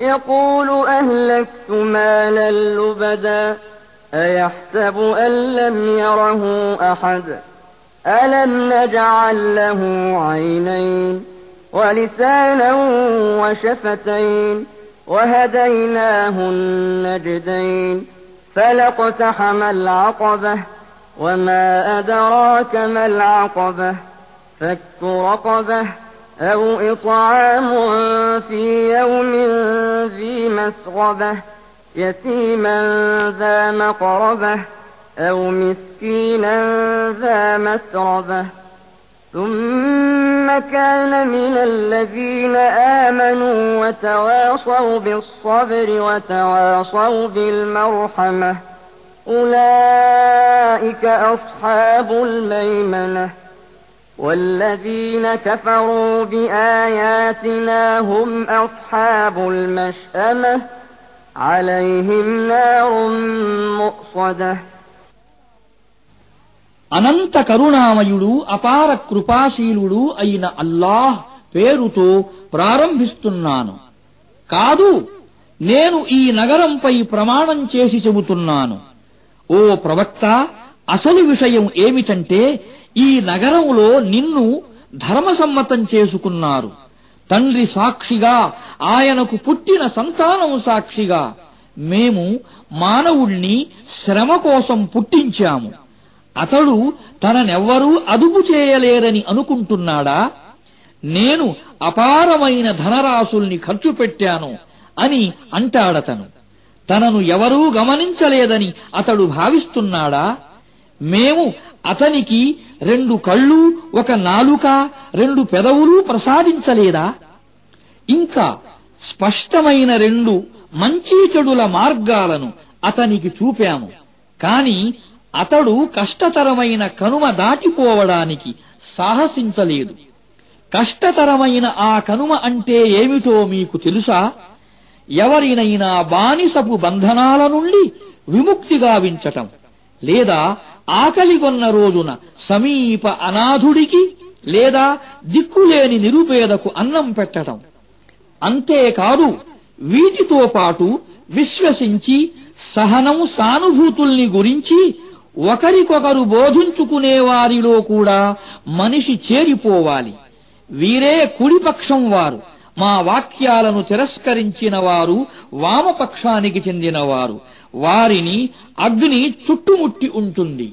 يقول أهلكت مالا لبدا أيحسب أن لم يره أحد؟ ألم نجعل له عينين ولسانا وشفتين وهديناه النجدين فلاقتحم العقبة وما أدراك ما العقبة؟ فك رقبة أو إطعام في يوم مسغبة يتيما ذا مقربة أو مسكينا ذا متربة. ثم كان من الذين آمنوا وتواصوا بالصبر وتواصوا بالمرحمة. أولئك أصحاب الميمنة. والذين كفروا بآياتنا هم أصحاب المشأمة عليهم نار مؤصده అనంత కరుణామయుడు అపార కృపాశీలుడు అయిన అల్లాహ్ పేరుతో ప్రారంభిస్తున్నాను కాదు నేను ఈ నగరంపై ప్రమాణం చేసి చెబుతున్నాను ఓ ప్రవక్త అసలు విషయం ఏమిటంటే ఈ నగరంలో నిన్ను ధర్మసమ్మతం చేసుకున్నారు. తండ్రి సాక్షిగా ఆయనకు పుట్టిన సంతానం సాక్షిగా మేము మానవుణ్ణి శ్రమ కోసం పుట్టించాము. అతడు తననెవ్వరూ అదుపు చేయలేరని అనుకుంటున్నాడా? నేను అపారమైన ధనరాశుల్ని ఖర్చు పెట్టాను అని అంటాడతను. తనను ఎవరూ గమనించలేదని అతడు భావిస్తున్నాడా? మేము అతనికి రెండు కళ్ళు ఒక నాలుక రెండు పెదవులు ప్రసాదించలేదా? ఇంకా స్పష్టమైన రెండు మంచి చెడుల మార్గాలను అతనికి చూపాము. కాని అతడు కష్టతరమైన కనుమ దాటిపోవడానికి సాహసించలేదు. కష్టతరమైన ఆ కనుమ అంటే ఏమిటో మీకు తెలుసా? ఎవరినైనా బానిసపు బంధనాల నుండి విముక్తి గావించటం లేదా ఆకలిగొన్న రోజున సమీప అనాథుడికి లేదా దిక్కులేని నిరుపేదకు అన్నం పెట్టటం అంతేకాదు వీటితో పాటు విశ్వసించి సహనం సానుభూతుల్ని గురించి ఒకరికొకరు బోధించుకునే వారిలో కూడా మనిషి చేరిపోవాలి. వీరే కుడిపక్షం వారు మా వాక్యాలను తిరస్కరించిన వారు వామపక్షానికి చెందినవారు వారిని అగ్ని చుట్టుముట్టి ఉంటుంది.